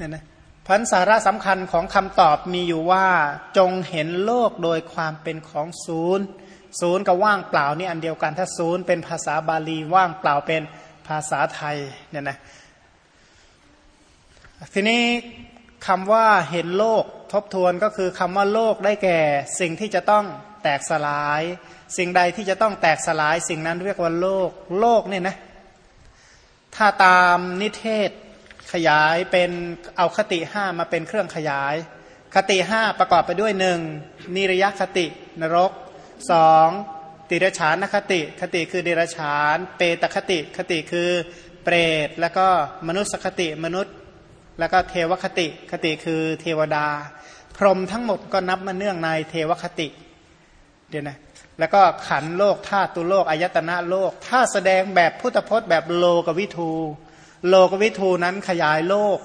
เนี่ยนะพันสาระสำคัญของคำตอบมีอยู่ว่าจงเห็นโลกโดยความเป็นของศูนย์ศูนย์กับว่างเปล่านี่อันเดียวกันถ้าศูนย์เป็นภาษาบาลีว่างเปล่าเป็นภาษาไทยเนี่ยนะทีนี้คำว่าเห็นโลกทบทวนก็คือคำว่าโลกได้แก่ สิ่งที่จะต้องแตกสลาย สิ่งใดที่จะต้องแตกสลาย สิ่งนั้นเรียกว่าโลกโลกเนี่ยนะถ้าตามนิเทศ ขยายเป็นเอาคติห้ามาเป็นเครื่องขยาย คติห้าประกอบไปด้วยหนึ่งนิรยคตินรกสองติรฉานคติ คติคือเดรฉาน เปตคติ คติคือเปรต แล้วก็มนุษยคติมนุษย์ แล้วก็เทวคติ คติคือเทวดา พรหมทั้งหมดก็นับมาเนื่องในเทวคติเดี๋ยวนะแล้วก็ขันโลกธาตุโลกอายตนะโลก ถ้าแสดงแบบพุทธพจน์แบบโลกวิทู โลกวิทูนั้นขยายโลก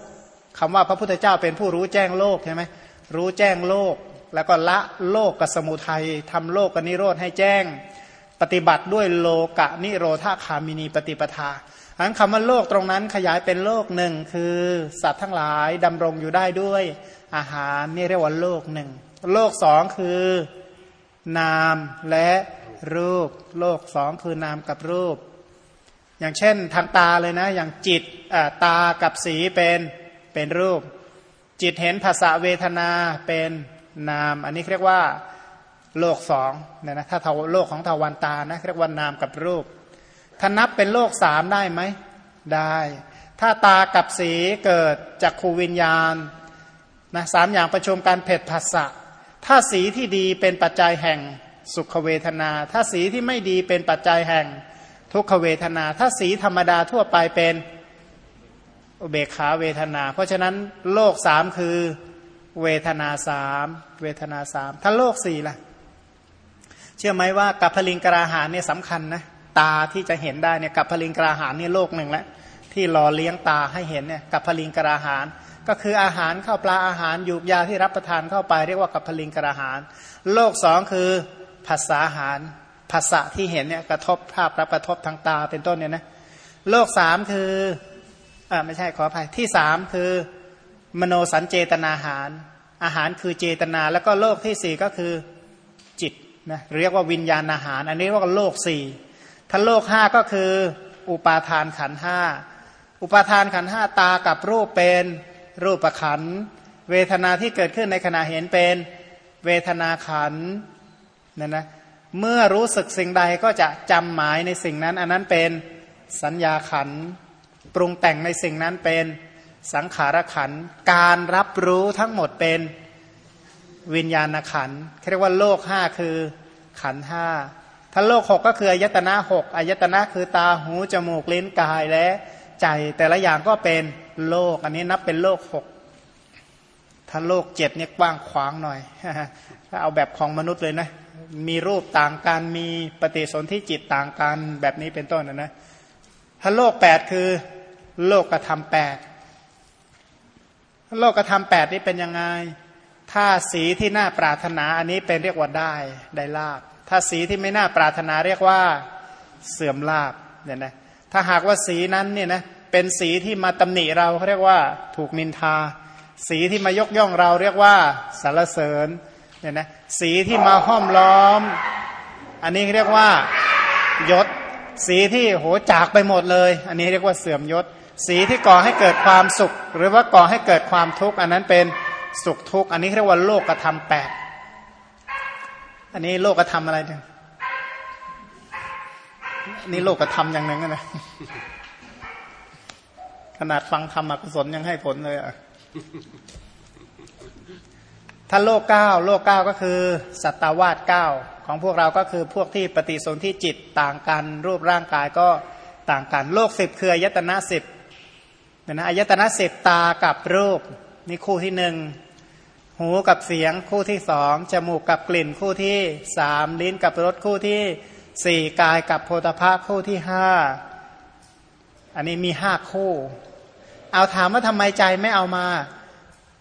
คำว่าพระพุทธเจ้าเป็นผู้รู้แจ้งโลกใช่ไหมรู้แจ้งโลก แล้วก็ละโลกกับสมุทัยทำโลกกับนิโรธให้แจ้ง ปฏิบัติด้วยโลกะนิโรธาคามินีปฏิปทาอันคำว่าโลกตรงนั้นขยายเป็นโลกหนึ่งคือสัตว์ทั้งหลายดำรงอยู่ได้ด้วยอาหารนี่เรียกว่าโลกหนึ่งโลกสองคือนามและรูป โลกสองคือนามกับรูป อย่างเช่นทางตาเลยนะ อย่างจิตตากับสีเป็นเป็นรูป จิตเห็นภาษาเวทนาเป็นนาม อันนี้เรียกว่าโลกสองเนี่ยนะถ้าโลกของทวันตานะเรียกว่านามกับรูปถ้านับเป็นโลกสามได้ไหมได้ ถ้าตากับสีเกิดจากขูวิญญาณนะสามอย่างประชุมการเผ็ดภาษะถ้าสีที่ดีเป็นปัจจัยแห่งสุขเวทนา ถ้าสีที่ไม่ดีเป็นปัจจัยแห่ง ทุกขเวทนา ถ้าสีธรรมดาทั่วไปเป็นอุเบกขาเวทนา เพราะฉะนั้นโลกสามคือเวทนาสามเวทนาสามถ้าโลกสี่ล่ะ เชื่อไหมว่ากับพลิงกราหารเนี่ยสำคัญนะตาที่จะเห็นได้เนี่ยกับพลิงกราหารเนี่ยโลกหนึ่งแล้วที่หล่อเลี้ยงตาให้เห็นเนี่ยกับพลิงกราหารก็คืออาหารข้าวปลาอาหารยูบยาที่รับประทานเข้าไปเรียกว่ากับพลิงกราหารโลกสองคือภาษาหาร ภาษะที่เห็นเนี่ยกระทบภาพรับกระทบทางตาเป็นต้นเนี่ยนะโลกสามคืออ่าไม่ใช่ขออภัยที่สามคือ มโนสัญเจตนาหาร อาหารคือเจตนา แล้วก็โลกที่สี่ก็คือจิตนะเรียกว่าวิญญาณอาหาร อันนี้เรียกว่าโลกสี่ถ้าโลกห้าก็คืออุปาทานขันห้าอุปาทานขันห้าตากับรูปเป็นรูปขัน เวทนาที่เกิดขึ้นในขณะเห็นเป็นเวทนาขันนั่นนะ เมื่อรู้สึกสิ่งใดก็จะจำหมายในสิ่งนั้น อันนั้นเป็นสัญญาขัน ปรุงแต่งในสิ่งนั้นเป็นสังขารขัน การรับรู้ทั้งหมดเป็นวิญญาณขันเรียกว่าโลกห้าคือขันห้าถ้าโลกหกก็คืออายตนะหกอายตนะคือตาหูจมูกลิ้นกายและใจแต่ละอย่างก็เป็นโลก อันนี้นับเป็นโลกหกถ้าโลกเจ็ดเนี่ยกว้างขวางหน่อยถ้าเอาแบบของมนุษย์เลยนะ มีรูปต่างกันมีปฏิสนธิจิตต่างกันแบบนี้เป็นต้นนะนะถ้าโลกแปดคือโลกกระทำแปดโลกกระทำแปดนี่เป็นยังไง ถ้าสีที่น่าปรารถนาอันนี้เป็นเรียกว่าได้ได้ลาบ ถ้าสีที่ไม่น่าปรารถนาเรียกว่าเสื่อมลาบเนี่ยนะถ้าหากว่าสีนั้นเนี่ยนะเป็นสีที่มาตำหนิเราเขาเรียกว่าถูกนินทา สีที่มายกย่องเราเรียกว่าสารเสริญ เนี่ยนะสีที่มาห้อมล้อม อันนี้เรียกว่ายศ สีที่โหจากไปหมดเลย อันนี้เรียกว่าเสื่อมยศ สีที่ก่อให้เกิดความสุข หรือว่าก่อให้เกิดความทุกข์อันนั้นเป็นสุขทุกข์อันนี้เรียกว่าโลกกระทำแปดอันนี้โลกกระทำอะไรเนี่ยนี่โลกกระทำอย่างหนึ่งนะขนาดฟังธรรมกุศลยังให้ผลเลยอะ ถ้าโลกเก้าโลกเก้าก็คือ สัตวาสเก้าของพวกเราก็คือพวกที่ปฏิสนธิจิตต่างกัน รูปร่างกายก็ต่างกัน โลกสิบคืออายตนะสิบนะอายตนะสิบตากับรูปนี่คู่ที่หนึ่งหูกับเสียงคู่ที่สองจมูกกับกลิ่นคู่ที่สามลิ้นกับรสคู่ที่สี่กายกับโพธภะคู่ที่ห้าอันนี้มีห้าคู่ เอาถามว่าทำไมใจไม่เอามา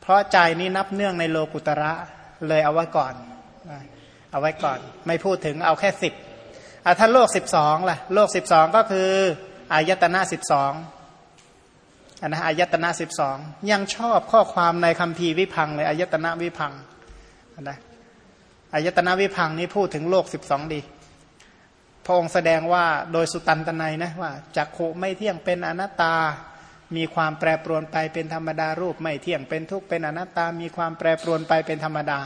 เพราะใจนี้นับเนื่องในโลกุตระเลยเอาไว้ก่อน เอาไว้ก่อน ไม่พูดถึงเอาแค่สิบถ้าโลกสิบสองล่ะ โลกสิบสองก็คืออายตนะสิบสองอันนะอายตนะสิบสองยังชอบข้อความในคำพีวิพังเลยอายตนะวิพังนะอายตนะวิพังนี้พูดถึงโลกสิบสองดี พระองค์แสดงว่าโดยสุตันตนัยนะว่าจักขุไม่เที่ยงเป็นอนัตตา มีความแปรปรวนไปเป็นธรรมดารูปไม่เที่ยงเป็นทุกข์เป็นอนัตตา มีความแปรปรวนไปเป็นธรรมดา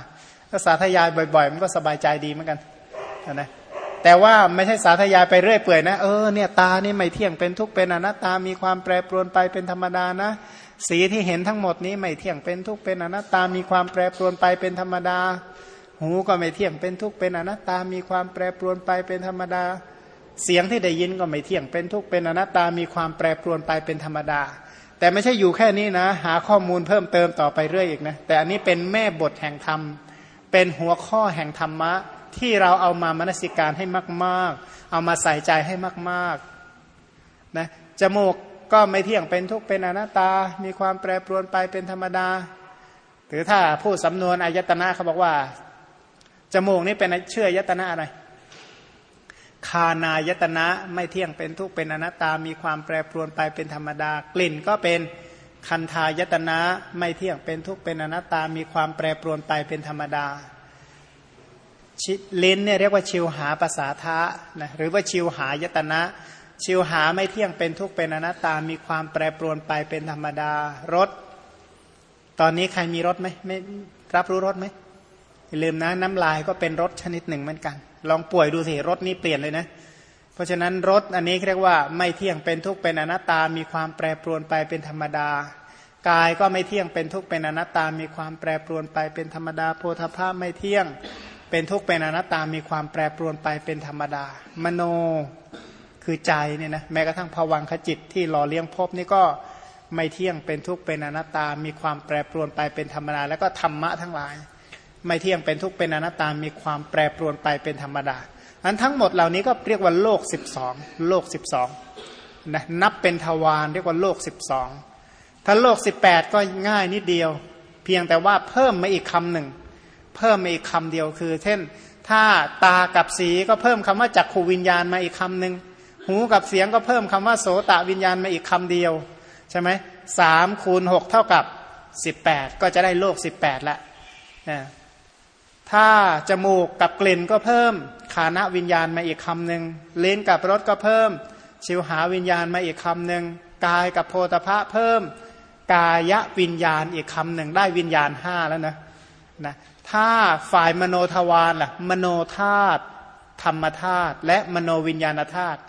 ก็สาธยายบ่อยๆ มันก็สบายใจดีเหมือนกันนะแต่ว่าไม่ใช่สาธยายไปเรื่อยเปื่อยนะเออเนี่ยตานี่ไม่เที่ยงเป็นทุกข์เป็นอนัตตา มีความแปรปรวนไปเป็นธรรมดานะ สีที่เห็นทั้งหมดนี้ไม่เที่ยงเป็นทุกข์เป็นอนัตตา มีความแปรปรวนไปเป็นธรรมดา หูก็ไม่เที่ยงเป็นทุกข์เป็นอนัตตา มีความแปรปรวนไปเป็นธรรมดา เสียงที่ได้ยินก็ไม่เที่ยงเป็นทุกข์เป็นอนัตตามีความแปรปรวนไปเป็นธรรมดา แต่ไม่ใช่อยู่แค่นี้นะ หาข้อมูลเพิ่มเติมต่อไปเรื่อยอีกนะแต่อันนี้เป็นแม่บทแห่งธรรม เป็นหัวข้อแห่งธรรมะ ที่เราเอามามนสิการให้มาก ๆ เอามาใส่ใจให้มากๆนะจมูกก็ไม่เที่ยงเป็นทุกข์เป็นอนัตตา มีความแปรปรวนไปเป็นธรรมดา หรือถ้าพูดสำนวนอายตนะเขาบอกว่าจมูกนี่เป็นเชื่อยตนะอะไร คานายตนะไม่เที่ยงเป็นทุกเป็นอนัตตา มีความแปรปรวนไปเป็นธรรมดา กลิ่นก็เป็นคันทายตนะไม่เที่ยงเป็นทุกเป็นอนัตตา มีความแปรปรวนไปเป็นธรรมดาลิ้นเนี่ยเรียกว่าชิวหาภาษาทะนะหรือว่าชิวหายตนะ ชิวหาไม่เที่ยงเป็นทุกเป็นอนัตตา มีความแปรปรวนไปเป็นธรรมดารสตอนนี้ใครมีรสไหมไม่รับรู้รสไหมอย่าลืมนะน้ำลายก็เป็นรสชนิดหนึ่งเหมือนกัน ลองป่วยดูสิรสนี้เปลี่ยนเลยนะ เพราะฉะนั้นรสอันนี้เรียกว่าไม่เที่ยงเป็นทุกข์เป็นอนัตตา มีความแปรปรวนไปเป็นธรรมดากายก็ไม่เที่ยงเป็นทุกข์เป็นอนัตตา มีความแปรปรวนไปเป็นธรรมดา โพธาภาพไม่เที่ยงเป็นทุกข์เป็นอนัตตา มีความแปรปรวนไปเป็นธรรมดา มโนคือใจเนี่ยนะแม้กระทั่งภวังขจิตที่หล่อเลี้ยงภพนี่ก็ไม่เที่ยงเป็นทุกข์เป็นอนัตตา มีความแปรปรวนไปเป็นธรรมดา แล้วก็ธรรมะทั้งหลาย ไม่เที่ยงเป็นทุกข์เป็นอนัตตามีความแปรปรวนไปเป็นธรรมดาอันทั้งหมดเหล่านี้ก็เรียกว่าโลก 12 โลก 12นะนับเป็นทวารเรียกว่าโลก 12 ถ้าโลก 18 ก็ง่ายนิดเดียว เพียงแต่ว่าเพิ่มมาอีกคำหนึ่ง เพิ่มมาอีกคำเดียวคือ เช่น ถ้าตากับสีก็เพิ่มคำว่าจักขูวิญญาณมาอีกคำหนึ่งหูกับเสียงก็เพิ่มคำว่าโสตวิญญาณมาอีกคำเดียว ใช่ไหมสามคูณหกเท่ากับสิบแปดก็จะได้โลกสิบแปดละ ถ้าจมูกกับกลิ่นก็เพิ่มคานะวิญญาณมาอีกคำหนึ่งเลนกับรสก็เพิ่ม ชิวหาวิญญาณมาอีกคำหนึ่งกายกับโพธพะเพิ่ม กายวิญญาณอีกคำหนึ่งได้วิญญาณห้าแล้วนะนะถ้าฝ่ายมโนทวารล่ะมโนธาตุธรรมธาตุและมโนวิญญาณธาตุ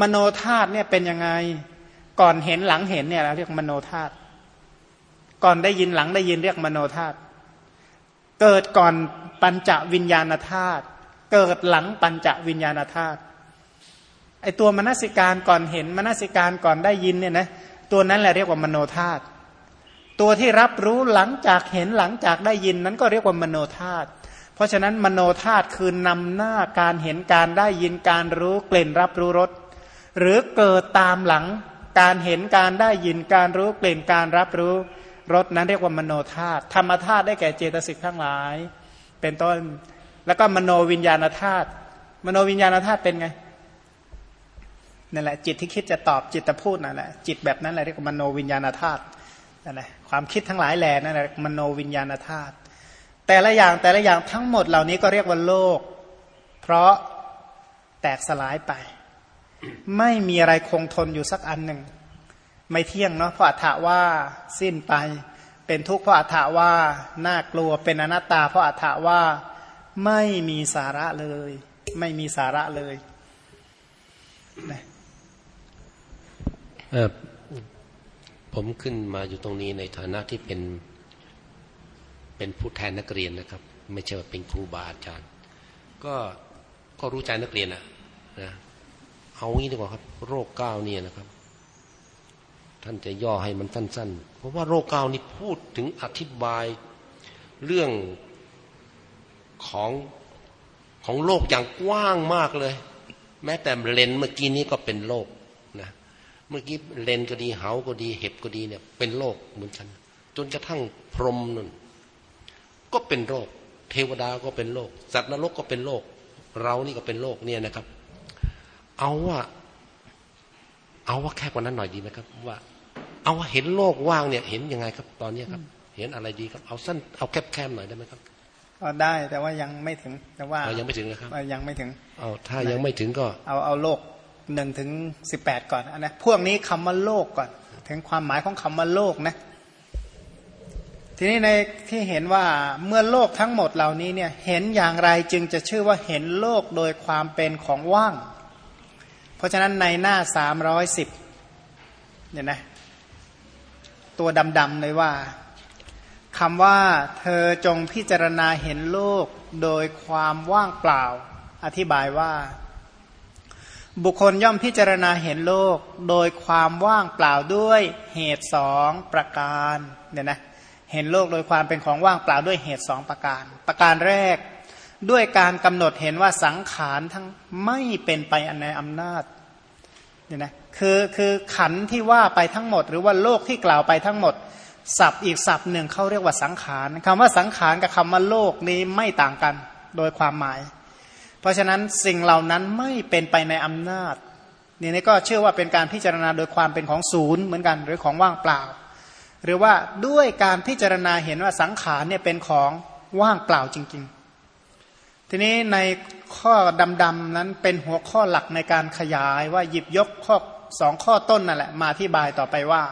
มโนธาตุเนี่ยเป็นยังไงก่อนเห็นหลังเห็นเนี่ยเราเรียกมโนธาตุก่อนได้ยินหลังได้ยินเรียกมโนธาตุเกิดก่อน ปัญจวิญญาณธาตุเกิดหลังปัญจวิญญาณธาตุไอตัวมนสิการก่อนเห็นมนสิการก่อนได้ยินเนี่ยนะตัวนั้นแหละเรียกว่ามโนธาตุตัวที่รับรู้หลังจากเห็นหลังจากได้ยินนั้นก็เรียกว่ามโนธาตุเพราะฉะนั้นมโนธาตุคือนำหน้าการเห็นการได้ยินการรู้กลิ่นรับรู้รสหรือเกิดตามหลังการเห็นการได้ยินการรู้กลิ่นการรับรู้รสนั้นเรียกว่ามโนธาตุธรรมธาตุได้แก่เจตสิกทั้งหลาย เป็นต้น แล้วก็มโนวิญญาณธาตุมโนวิญญาณธาตุเป็นไงนั่นแหละจิตที่คิดจะตอบจิตจะพูดนั่นแหละจิตแบบนั้นแหละเรียกว่ามโนวิญญาณธาตุนั่นแหละความคิดทั้งหลายแหล่นั่นแหละมโนวิญญาณธาตุแต่ละอย่างแต่ละอย่างทั้งหมดเหล่านี้ก็เรียกว่าโลก เพราะแตกสลายไป ไม่มีอะไรคงทนอยู่สักอันหนึ่ง ไม่เที่ยงเนาะเพราะอัฏฐว่าสิ้นไป เป็นทุกข์เพราะอัฏฐว่าน่ากลัวเป็นอนัตตาเพราะอัฏฐว่าไม่มีสาระเลย ไม่มีสาระเลยนะผมขึ้นมาอยู่ตรงนี้ในฐานะที่เป็นเป็นผู้แทนนักเรียนนะครับ ไม่ใช่ว่าเป็นครูบาอาจารย์ ก็ก็รู้ใจนักเรียนอะนะเอางี้ดีกว่าครับ โรคเก้าเนี่ยนะครับ ท่านจะย่อให้มันสั้น ๆ เพราะว่าโรคเกานี่พูดถึงอธิบายเรื่องของของโลกอย่างกว้างมากเลย แม้แต่เลนเมื่อกี้นี้ก็เป็นโลกนะเมื่อกี้เลนก็ดีเหาก็ดี เห็บก็ดีเนี่ยเป็นโรคเหมือนกัน จนกระทั่งพรมนั่นก็เป็นโรคเทวดาก็เป็นโรคสัตว์นรกก็เป็นโรคเรานี่ก็เป็นโรคเนี่ยนะครับ เอาว่า เอาว่าแค่กว่านั้นหน่อยดีไหมครับ ว่า เอาเห็นโลกว่างเนี่ยเห็นยังไงครับตอนเนี้ยครับ เห็นอะไรดีครับเอาสั้นเอาแคบๆหน่อยได้ไหมครับก็ได้แต่ว่ายังไม่ถึงแต่ว่าเอายังไม่ถึงนะครับเอ่อยังไม่ถึงเอาถ้ายังไม่ถึงก็เอาเอาโลกหนึ่งถึงสิบแปดก่อนนะพวกนี้คำว่าโลกก่อน ถึงความหมายของคำว่าโลกนะทีนี้ในที่เห็นว่าเมื่อโลกทั้งหมดเหล่านี้เนี่ยเห็นอย่างไรจึงจะชื่อว่าเห็นโลกโดยความเป็นของว่าง เพราะฉะนั้นในหน้าสามร้อยสิบเนี่ยนะ ตัวดำๆเลยว่าคำว่าเธอจงพิจารณาเห็นโลกโดยความว่างเปล่า อธิบายว่า บุคคลย่อมพิจารณาเห็นโลกโดยความว่างเปล่าด้วยเหตุสองประการเนี่ยนะเห็นโลกโดยความเป็นของว่างเปล่าด้วยเหตุสองประการ ประการแรกด้วยการกำหนดเห็นว่าสังขารทั้งไม่เป็นไปในอำนาจเนี่ยนะ คือคือขันที่ว่าไปทั้งหมด หรือว่าโลกที่กล่าวไปทั้งหมดศัพท์อีกศัพท์หนึ่งเขาเรียกว่าสังขารคำว่าสังขารกับคำว่าโลกนี้ไม่ต่างกันโดยความหมาย เพราะฉะนั้นสิ่งเหล่านั้นไม่เป็นไปในอำนาจนี่นี่ก็เชื่อว่าเป็นการพิจารณาโดยความเป็นของศูนย์เหมือนกันหรือของว่างเปล่า หรือว่าด้วยการพิจารณาเห็นว่าสังขารเนี่ยเป็นของว่างเปล่าจริง ๆ ทีนี้ในข้อดำๆนั้นเป็นหัวข้อหลักในการขยายว่าหยิบยกข้อ สองข้อต้นนั่นแหละมาอธิบายต่อไปว่า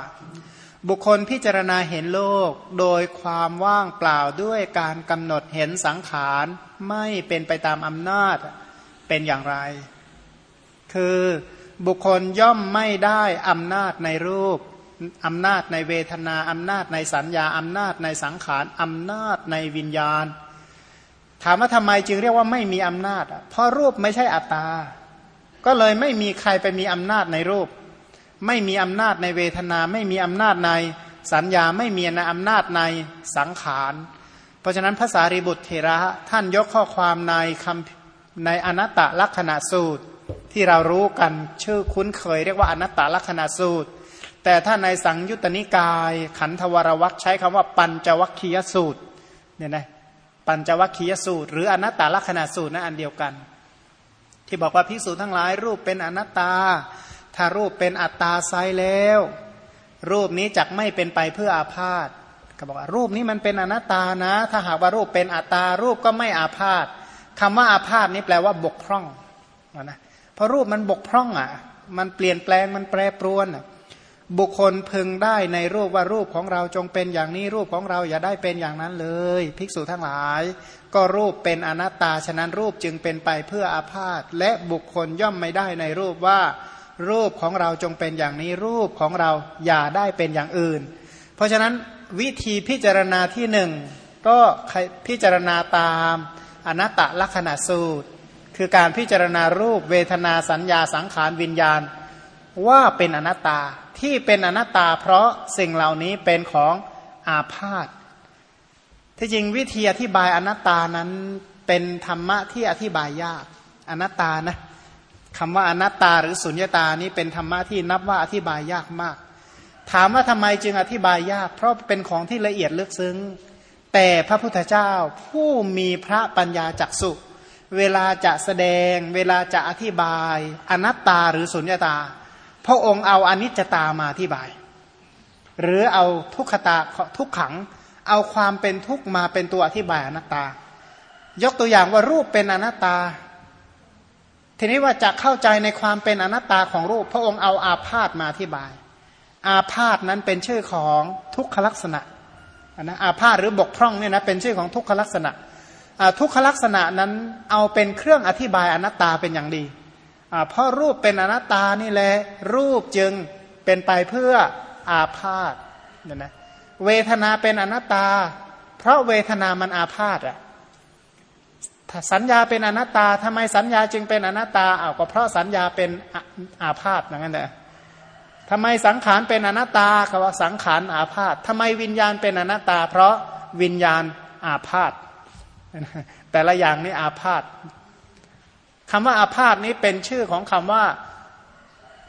บุคคลพิจารณาเห็นโลกโดยความว่างเปล่าด้วยการกำหนดเห็นสังขารไม่เป็นไปตามอำนาจเป็นอย่างไร คือบุคคลย่อมไม่ได้อำนาจในรูปอำนาจในเวทนาอำนาจในสัญญาอำนาจในสังขารอำนาจในวิญญาณ ถามว่าทำไมจึงเรียกว่าไม่มีอำนาจ เพราะรูปไม่ใช่อัตตา ก็เลยไม่มีใครไปมีอำนาจในรูป ไม่มีอำนาจในเวทนา ไม่มีอำนาจในสัญญาไม่มีในอำนาจในสังขาร เพราะฉะนั้นภาษาริบุตรเทระท่านยกข้อความในคำในอนัตตลักษณะสูตรที่เรารู้กันชื่อคุ้นเคยเรียกว่าอนัตตลักษณะสูตร แต่ถ้าในสังยุตตนิกาย ขันธวรวัคใช้คำว่าปัญจวัคคียสูตรเนี่ยนะปัญจวัคคียสูตร หรืออนัตตลักษณะสูตรนะอันเดียวกัน ที่บอกว่าภิกษุทั้งหลาย รูปเป็นอนัตตา ถ้ารูปเป็นอัตตาไซแล้ว รูปนี้จักไม่เป็นไปเพื่ออาพาธก็บอกว่ารูปนี้มันเป็นอนัตตานะ ถ้าหากว่ารูปเป็นอัตตา รูปก็ไม่อาพาธคำว่าอาพาธนี้แปลว่าบกพร่องนะเพราะรูปมันบกพร่องอะ มันเปลี่ยนแปลงมันแปรปรวนอะ บุคคลพึงได้ในรูปว่ารูปของเราจงเป็นอย่างนี้รูปของเราอย่าได้เป็นอย่างนั้นเลย ภิกษุทั้งหลาย ก็รูปเป็นอนัตตาฉะนั้นรูปจึงเป็นไปเพื่ออาพาธและบุคคลย่อมไม่ได้ในรูปว่า รูปของเราจงเป็นอย่างนี้รูปของเราอย่าได้เป็นอย่างอื่น เพราะฉะนั้นวิธีพิจารณาที่หนึ่งก็พิจารณาตามอนัตตลักษณะสูตร คือการพิจารณารูปเวทนาสัญญาสังขารวิญญาณ ว่าเป็นอนัตตา ที่เป็นอนัตตา เพราะสิ่งเหล่านี้เป็นของอาพาธที่จริงวิธีอธิบายอนัตตานั้นเป็นธรรมะที่อธิบายยากอนัตตานะคำว่าอนัตตาหรือสุญญตานี้เป็นธรรมะที่นับว่าอธิบายยากมาก ถามว่าทำไมจึงอธิบายยาก เพราะเป็นของที่ละเอียดลึกซึ้ง แต่พระพุทธเจ้าผู้มีพระปัญญาจักสุเวลาจะแสดง เวลาจะอธิบาย อนัตตาหรือสุญญตา พระองค์เอาอนิจจตามาอธิบาย หรือเอาทุกขตาทุกขัง เอาความเป็นทุกมาเป็นตัวอธิบายอนัตตา ยกตัวอย่างว่ารูปเป็นอนัตตา ทีนี้ว่าจะเข้าใจในความเป็นอนัตตาของรูป พระองค์เอาอาพาธมาอธิบาย อาพาธนั้นเป็นชื่อของทุกขลักษณะนะอาพาธหรือบกพร่องเนี่ยนะเป็นชื่อของทุกขลักษณะทุกขลักษณะนั้นเอาเป็นเครื่องอธิบายอนัตตาเป็นอย่างดี เพราะรูปเป็นอนัตตานี่แหละรูปจึงเป็นไปเพื่ออาพาธเนี่ยนะเวทนาเป็นอนัตตา เพราะเวทนามันอาพาธอะสัญญาเป็นอนัตตาทำไมสัญญาจึงเป็นอนัตตาอ้าวก็เพราะสัญญาเป็นอาพาธอย่างนั้นแหละทำไมสังขารเป็นอนัตตาคำว่าสังขารอาพาธทำไมวิญญาณเป็นอนัตตา เพราะวิญญาณอาพาธแต่ละอย่างนี่อาพาธ คำว่าอาพาธนี้เป็นชื่อของคำว่า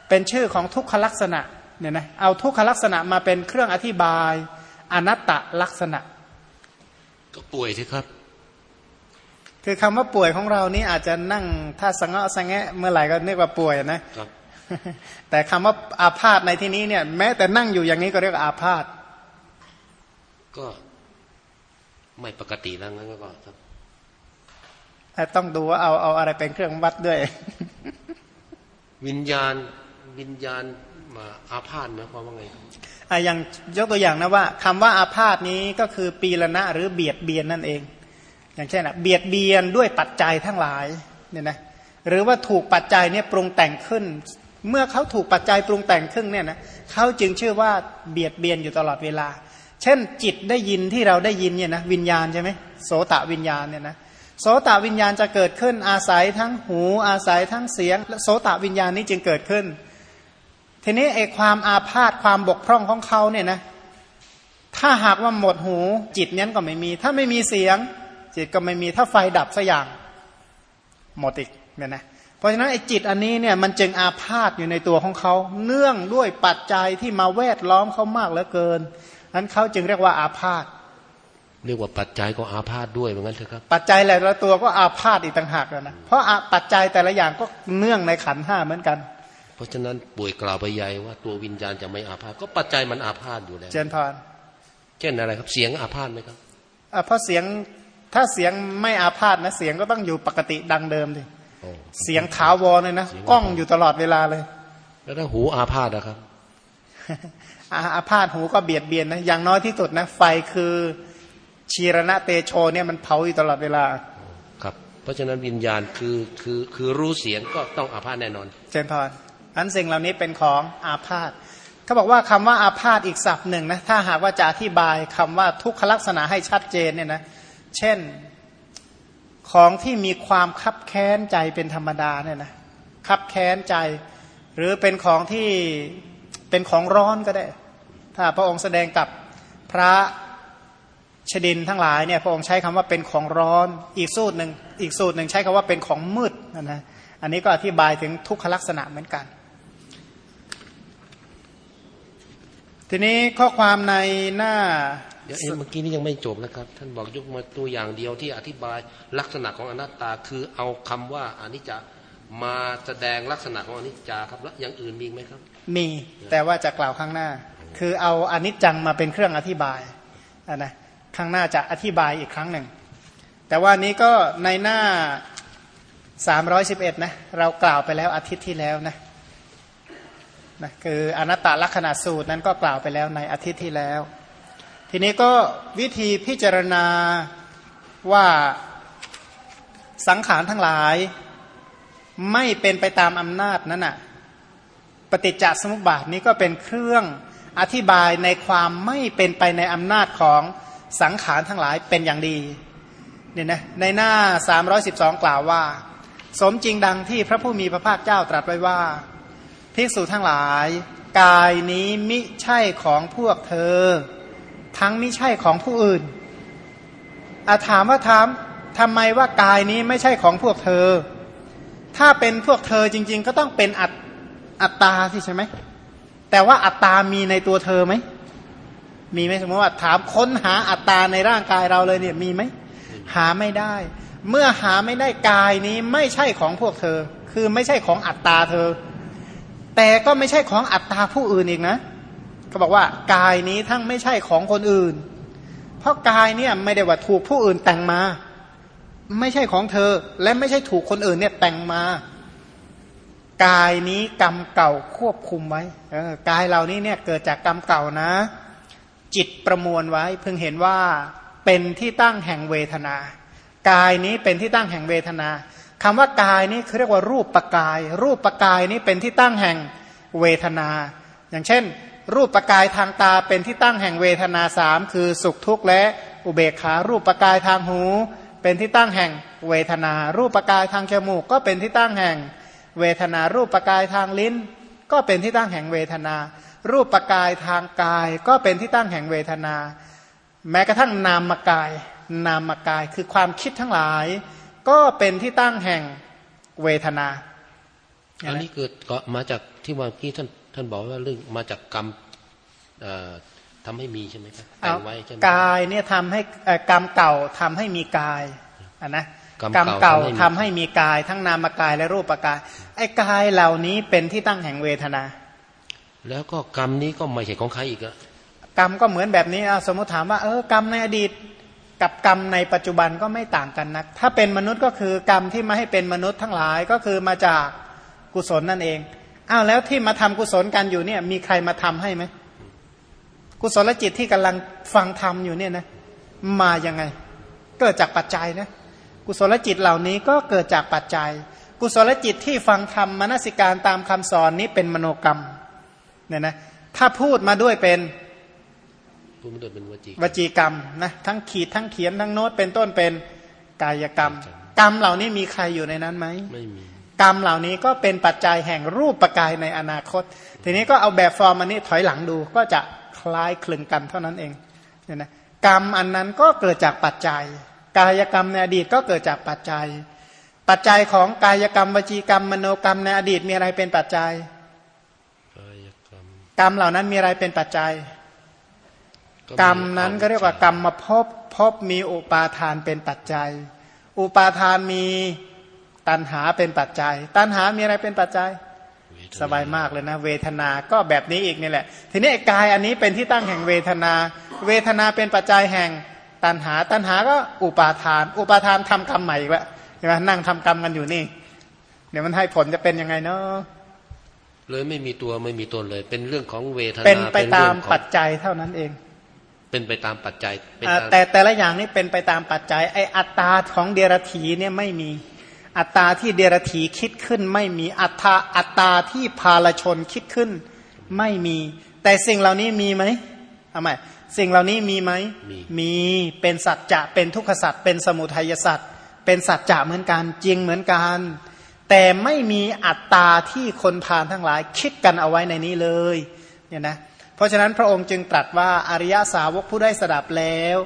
เป็นชื่อของทุกขลักษณะเนี่ยนะเอาทุกขลักษณะมาเป็นเครื่องอธิบายอนัตตลักษณะ ก็ป่วยสิครับ คือคำว่าป่วยของเรานี้อาจจะนั่งถ้าสังเกตสังเกตเมื่อไหร่ก็นึกว่าป่วยนะครับ แต่คำว่าอาพาธในที่นี้เนี่ย แม้แต่นั่งอยู่อย่างนี้ก็เรียกอาพาธก็ไม่ปกติแล้วงั้นก็ครับแต่ต้องดูว่าเอาเอาอะไรเป็นเครื่องวัดด้วย วิญญาณวิญญาณมาอาพาธหมายความว่าไงครับอะอย่างยกตัวอย่างนะว่าคำว่าอาพาธนี้ก็คือปีละนะหรือเบียดเบียนนั่นเอง อย่างเช่นนะเบียดเบียนด้วยปัจจัยทั้งหลายเนี่ยนะหรือว่าถูกปัจจัยเนี่ยปรุงแต่งขึ้น เมื่อเขาถูกปัจจัยปรุงแต่งขึ้นเนี่ยนะเขาจึงชื่อว่าเบียดเบียนอยู่ตลอดเวลา เช่นจิตได้ยินที่เราได้ยินเนี่ยนะวิญญาณใช่ไหมโสตะวิญญาณเนี่ยนะ โสตวิญญาณจะเกิดขึ้นอาศัยทั้งหูอาศัยทั้งเสียงโสตวิญญาณนี้จึงเกิดขึ้น ทีนี้ไอความอาพาธความบกพร่องของเขาเนี่ยนะถ้าหากว่าหมดหูจิตนั้นก็ไม่มี ถ้าไม่มีเสียง จิตก็ไม่มีถ้าไฟดับสักอย่างหมดอีกเนี่ยนะเพราะฉะนั้นไอ้จิตอันนี้เนี่ยมันจึงอาพาธอยู่ในตัวของเขาเนื่องด้วยปัจจัยที่มาแวดล้อมเขามากเหลือเกินนั้นเขาจึงเรียกว่าอาพาธ เรียกว่าปัจจัยก็อาพาธด้วยเหมือนกันเถอะครับ ปัจจัยแต่ละตัวก็อาพาธอีกต่างหากแล้วนะเพราะอะปัจจัยแต่ละอย่างก็เนื่องในขันธ์ห้าเหมือนกัน เพราะฉะนั้นป่วยกล่าวไปใหญ่ว่าตัววิญญาณจะไม่อาพาธก็ปัจจัยมันอาพาธอยู่แล้วเจนพรเช่นอะไรครับเสียงอาพาธไหมครับอะเพราะเสียงถ้าเสียงไม่อาพาธนะเสียงก็ต้องอยู่ปกติดังเดิมดิโอ้เสียงขาวรเลยนะกล้องอยู่ตลอดเวลาเลย แล้วถ้าหูอาพาธนะครับอาอาพาธหูก็เบียดเบียนนะอย่างน้อยที่สุดนะไฟคือ ชีรณะเตโชเนี่ยมันเผาอยู่ตลอดเวลาครับ เพราะฉะนั้นวิญญาณคือคือคือรู้เสียงก็ต้องอาพาธแน่นอน เจนพรอันสิ่งเหล่านี้เป็นของอาพาธเขาบอกว่าคำว่าอาพาธอีกศัพท์หนึ่งนะถ้าหากว่าจะอธิบายคำว่าทุกขลักษณะให้ชัดเจนเนี่ยนะเช่นของที่มีความคับแค้นใจเป็นธรรมดาเนี่ยนะคับแค้นใจ หรือเป็นของที่เป็นของร้อนก็ได้ ถ้าพระองค์แสดงกับพระ ชดินทั้งหลายเนี่ยพระองค์ใช้คำว่าเป็นของร้อน อีกสูตรหนึ่งอีกสูตรหนึ่งใช้คำว่าเป็นของมืดนะนะอันนี้ก็อธิบายถึงทุกขลักษณะเหมือนกัน ทีนี้ข้อความในหน้าเดี๋ยวเอ๊ะเมื่อกี้นี้ยังไม่จบนะครับ ท่านบอกยกมาตัวอย่างเดียวที่อธิบายลักษณะของอนัตตาคือเอาคำว่าอนิจจามาแสดงลักษณะของอนิจจาครับแล้วอย่างอื่นมีอีกไหมครับ มีแต่ว่าจะกล่าวข้างหน้า คือเอาอนิจจังมาเป็นเครื่องอธิบายอะนะ ข้างหน้าจะอธิบายอีกครั้งหนึ่ง แต่ว่านี้ก็ในหน้า 311 นะ เรากล่าวไปแล้วอาทิตย์ที่แล้วนะนะคืออนัตตลักษณะสูตรนั้นก็กล่าวไปแล้วในอาทิตย์ที่แล้ว ทีนี้ก็วิธีพิจารณาว่าสังขารทั้งหลายไม่เป็นไปตามอำนาจนั้นน่ะปฏิจจสมุปบาทนี้ก็เป็นเครื่องอธิบายในความไม่เป็นไปในอำนาจของ สังขารทั้งหลายเป็นอย่างดีเนี่ยนะในหน้า 312 กล่าวว่า สมจริงดังที่พระผู้มีพระภาคเจ้าตรัสไว้ว่า ภิกษุทั้งหลาย กายนี้มิใช่ของพวกเธอ ทั้งมิใช่ของผู้อื่นอาถามว่าถามทำไมว่ากายนี้ไม่ใช่ของพวกเธอ ถ้าเป็นพวกเธอจริง ๆ ก็ต้องเป็นอัตอัตตาที่ใช่ไหมแต่ว่าอัตตามีในตัวเธอไหม มีไหมสมมติว่าถามค้นหาอัตตาในร่างกายเราเลยเนี่ยมีไหมหาไม่ได้ เมื่อหาไม่ได้กายนี้ไม่ใช่ของพวกเธอ คือไม่ใช่ของอัตตาเธอ แต่ก็ไม่ใช่ของอัตตาผู้อื่นอีกนะเขาบอกว่ากายนี้ทั้งไม่ใช่ของคนอื่น เพราะกายเนี่ยไม่ได้ว่าถูกผู้อื่นแต่งมา ไม่ใช่ของเธอ และไม่ใช่ถูกคนอื่นเนี่ยแต่งมากายนี้กรรมเก่าควบคุมไว้เออกายเหล่านี้เนี่ยเกิดจากกรรมเก่านะ จิตประมวลไว้ เพิ่งเห็นว่าเป็นที่ตั้งแห่งเวทนา กายนี้เป็นที่ตั้งแห่งเวทนาคำว่ากายนี้เขาเรียกว่ารูปปกาย รูปปกายนี้เป็นที่ตั้งแห่งเวทนา อย่างเช่น รูปปกายทางตาเป็นที่ตั้งแห่งเวทนาสามคือสุขทุกข์และอุเบกขา รูปปกายทางหู เป็นที่ตั้งแห่งเวทนา รูปปกายทางจมูกก็เป็นที่ตั้งแห่งเวทนา รูปปกายทางลิ้น ก็เป็นที่ตั้งแห่งเวทนา รูปปกายทางกาย ก็เป็นที่ตั้งแห่งเวทนา แม้กระทั่งนามกาย นามกายคือความคิดทั้งหลาย ก็เป็นที่ตั้งแห่งเวทนา อันนี้เกิดก็มาจากที่ว่าที่ท่านท่านบอกว่าเรื่องมาจากกรรมเอ่อทำให้มีใช่ไหมครับแต่งไว้ใช่ไหมกายเนี่ยทำให้เอ่อกรรมเก่าทำให้มีกายอะนะกรรมเก่าทำให้มีกาย ทั้งนามกายและรูปกายไอ้กายเหล่านี้เป็นที่ตั้งแห่งเวทนา แล้วก็กรรมนี้ก็ไม่ใช่ของใครอีกอะกรรมก็เหมือนแบบนี้นะสมมติถามว่าเออกรรมในอดีตกับกรรมในปัจจุบันก็ไม่ต่างกันนัก ถ้าเป็นมนุษย์ก็คือกรรมที่มาให้เป็นมนุษย์ทั้งหลายก็คือมาจากกุศลนั่นเองอ้าวแล้วที่มาทำกุศลกันอยู่เนี่ย มีใครมาทำให้ไหมกุศลจิตที่กำลังฟังธรรมอยู่เนี่ยนะมายังไง เกิดจากปัจจัยนะกุศลจิตเหล่านี้ก็เกิดจากปัจจัย กุศลจิตที่ฟังธรรมมนสิการตามคำสอนนี้เป็นมโนกรรม เนี่ยนะถ้าพูดมาด้วยเป็นพูดมาด้วยเป็นวจีวจีกรรมนะทั้งขีดทั้งเขียนทั้งโน้ตเป็นต้นเป็นกายกรรม กรรมเหล่านี้มีใครอยู่ในนั้นไหมไม่มีกรรมเหล่านี้ก็เป็นปัจจัยแห่งรูปประกายในอนาคต ทีนี้ก็เอาแบบฟอร์มอันนี้ถอยหลังดูก็จะคล้ายคลึงกันเท่านั้นเองเนี่ยนะกรรมอันนั้นก็เกิดจากปัจจัย กายกรรมในอดีตก็เกิดจากปัจจัย ปัจจัยของกายกรรมวจีกรรมมโนกรรมในอดีตมีอะไรเป็นปัจจัย กรรมเหล่านั้นมีอะไรเป็นปัจจัย กรรมนั้นก็เรียกว่ากรรมมาพบพบมีอุปาทานเป็นปัจจัย อุปาทานมีตัณหาเป็นปัจจัย ตัณหามีอะไรเป็นปัจจัย สบายมากเลยนะ เวทนาก็แบบนี้อีกนี่แหละ ทีนี้กายอันนี้เป็นที่ตั้งแห่งเวทนา เวทนาเป็นปัจจัยแห่งตัณหา ตัณหาก็อุปาทาน อุปาทานทำกรรมใหม่อีกแล้วใช่ไหมนั่งทำกรรมกันอยู่นี่ เดี๋ยวมันให้ผลจะเป็นยังไงเนาะ เลยไม่มีตัวไม่มีตนเลย เป็นเรื่องของเวทนาเป็นไปตามปัจจัยเท่านั้นเอง เป็นไปตามปัจจัยแต่แต่ละอย่างนี่เป็นไปตามปัจจัย ไออัตตาของเดรธีเนี่ยไม่มีอัตตาที่เดรธีคิดขึ้น ไม่มีอัตตาอัตตาที่พาลชนคิดขึ้น ไม่มี แต่สิ่งเหล่านี้มีไหมทำไมสิ่งเหล่านี้มีไหมมีเป็นสัจจะเป็นทุกขสัจเป็นสมุทัยสัจเป็นสัจจะเหมือนกันจริงเหมือนกัน แต่ไม่มีอัตตาที่คนพานทั้งหลายคิดกันเอาไว้ในนี้เลยเนี่ยนะเพราะฉะนั้นพระองค์จึงตรัสว่าอริยสาวกผู้ได้สดับแล้ว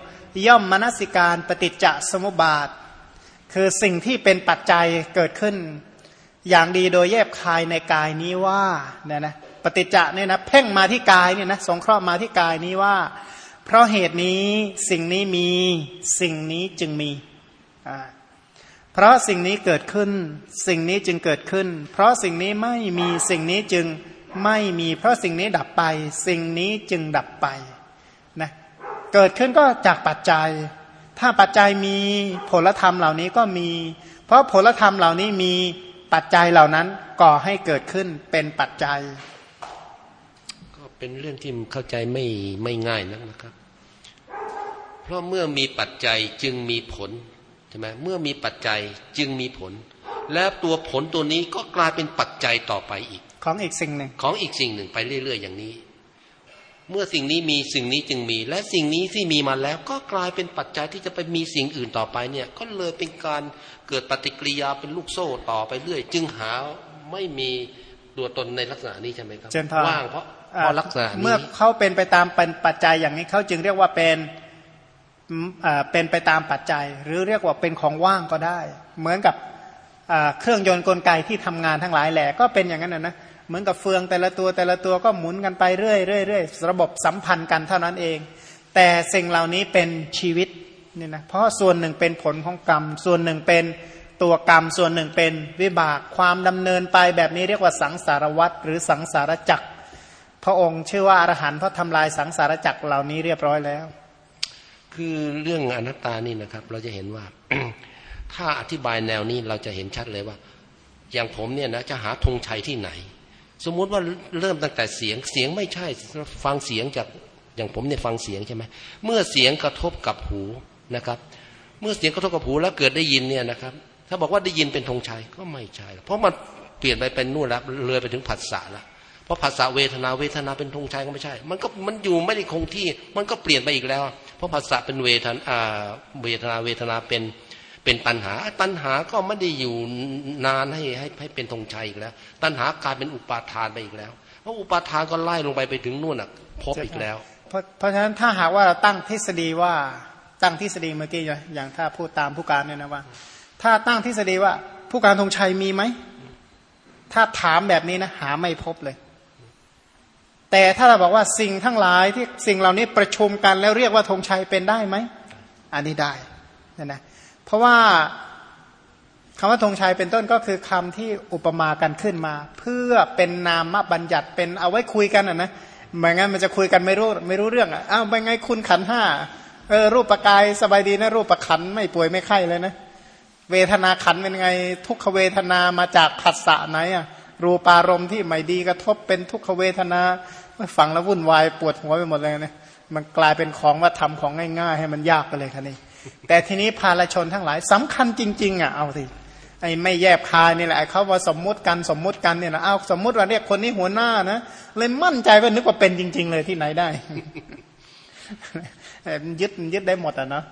ย่อมมนสิการปฏิจจสมุปบาท คือสิ่งที่เป็นปัจจัยเกิดขึ้น อย่างดีโดยแยบคายในกายนี้ว่าเนี่ยนะปฏิจจะเนี่ยนะเพ่งมาที่กายเนี่ยนะสงเคราะห์มาที่กายนี้ว่า เพราะเหตุนี้สิ่งนี้มีสิ่งนี้จึงมีอ่า เพราะสิ่งนี้เกิดขึ้น สิ่งนี้จึงเกิดขึ้น เพราะสิ่งนี้ไม่มีสิ่งนี้จึงไม่มีเพราะสิ่งนี้ดับไป สิ่งนี้จึงดับไปนะเกิดขึ้นก็จากปัจจัย ถ้าปัจจัยมีผลธรรมเหล่านี้ก็มี เพราะผลธรรมเหล่านี้มีปัจจัยเหล่านั้นก่อให้เกิดขึ้นเป็นปัจจัย ก็เป็นเรื่องที่เข้าใจไม่ไม่ง่ายนักนะครับ เพราะเมื่อมีปัจจัยจึงมีผล ช่ไหมเมื่อมีปัจจัยจึงมีผล แล้วตัวผลตัวนี้ก็กลายเป็นปัจจัยต่อไปอีก ของอีกสิ่งหนึ่งของอีกสิ่งหนึ่งไปเรื่อย ๆ อย่างนี้ เมื่อสิ่งนี้มีสิ่งนี้จึงมี และสิ่งนี้ที่มีมาแล้วก็กลายเป็นปัจจัยที่จะไปมีสิ่งอื่นต่อไปเนี่ย ก็เลยเป็นการเกิดปฏิกิริยาเป็นลูกโซ่ต่อไปเรื่อย จึงหาไม่มีตัวตนในลักษณะนี้ใช่ไหมครับว่างเพราะเพราะลักษณะนี้เมื่อเขาเป็นไปตามเป็นปัจจัยอย่างนี้เขาจึงเรียกว่าเป็น เป็นไปตามปัจจัย หรือเรียกว่าเป็นของว่างก็ได้ เหมือนกับเครื่องยนต์กลไกที่ทำงานทั้งหลายแหละก็เป็นอย่างนั้นนะเหมือนกับเฟืองแต่ละตัวแต่ละตัวก็หมุนกันไปเรื่อยเรื่อยเรื่อยระบบสัมพันธ์กันเท่านั้นเอง แต่สิ่งเหล่านี้เป็นชีวิตนี่นะเพราะส่วนหนึ่งเป็นผลของกรรม ส่วนหนึ่งเป็นตัวกรรม ส่วนหนึ่งเป็นวิบากความดำเนินไปแบบนี้เรียกว่าสังสารวัตรหรือสังสารจักร พระองค์ชื่อว่าอรหันต์เพราะทำลายสังสารจักรเหล่านี้เรียบร้อยแล้ว คือเรื่องอนัตตานี่นะครับ เราจะเห็นว่า ถ้าอธิบายแนวนี้เราจะเห็นชัดเลยว่า อย่างผมเนี่ยนะจะหาธงชัยที่ไหน สมมุติว่าเริ่มตั้งแต่เสียงเสียงไม่ใช่ ฟังเสียงจากอย่างผมเนี่ยฟังเสียงใช่ไหมเมื่อเสียงกระทบกับหูนะครับ เมื่อเสียงกระทบกับหูแล้วเกิดได้ยินเนี่ยนะครับ ถ้าบอกว่าได้ยินเป็นธงชัยก็ไม่ใช่ เพราะมันเปลี่ยนไปเป็นนู่นแล้วเลยไปถึงผัสสะแล้ว เพราะภาษาเวทนาเวทนาเป็นธงชัยก็ไม่ใช่ มันก็มันอยู่ไม่ได้คงที่ มันก็เปลี่ยนไปอีกแล้ว เพราะภาษาเป็นเวทนาเวทนาเวทนาเป็นเป็นตัณหา ตัณหาก็ไม่ได้อยู่นานให้ให้ให้เป็นธงชัยอีกแล้ว ตัณหากลายเป็นอุปาทานไปอีกแล้ว เพราะอุปาทานก็ไล่ลงไปไปถึงนู่นอะพบอีกแล้ว เพราะเพราะฉะนั้นถ้าหากว่าเราตั้งทฤษฎีว่าตั้งทฤษฎีเมื่อกี้อย่างถ้าพูดตามผู้การเนี่ยนะว่า ถ้าตั้งทฤษฎีว่าผู้การธงชัยมีไหมถ้าถามแบบนี้นะหาไม่พบเลย แต่ถ้าเราบอกว่าสิ่งทั้งหลายที่สิ่งเหล่านี้ประชุมกันแล้วเรียกว่าธงชัยเป็นได้ไหมอันนี้ได้นะนะเพราะว่าคำว่าธงชัยเป็นต้นก็คือคำที่อุปมากันขึ้นมา เพื่อเป็นนามบัญญัติเป็นเอาไว้คุยกันอะนะไม่งั้นมันจะคุยกันไม่รู้ไม่รู้เรื่องอะอ้าวเป็นไงคุณขันห้าเออรูปปกายสบายดีนะรูปประขันไม่ป่วยไม่ไข้เลยนะ เวทนาขันเป็นไง ทุกขเวทนามาจากผัสสะไหนอะ รูปารมณ์ที่ไม่ดีกระทบเป็นทุกขเวทนาฟังแล้ววุ่นวายปวดหัวไปหมดเลยนะมันกลายเป็นของว่าทำของง่าย ๆ ให้มันยากไปเลยคันนี้แต่ทีนี้ภาลชนทั้งหลายสำคัญจริง ๆ อะเอาสิไอ้ไม่แยบคายนี่แหละเขาว่าสมมุติกันสมมุติกันเนี่ยนะเอาสมมุติว่าเรียกคนนี้หัวหน้านะเลยมั่นใจว่านึกว่าเป็นจริง ๆ เลยที่ไหนได้ยึดยึดได้หมดอะเนาะ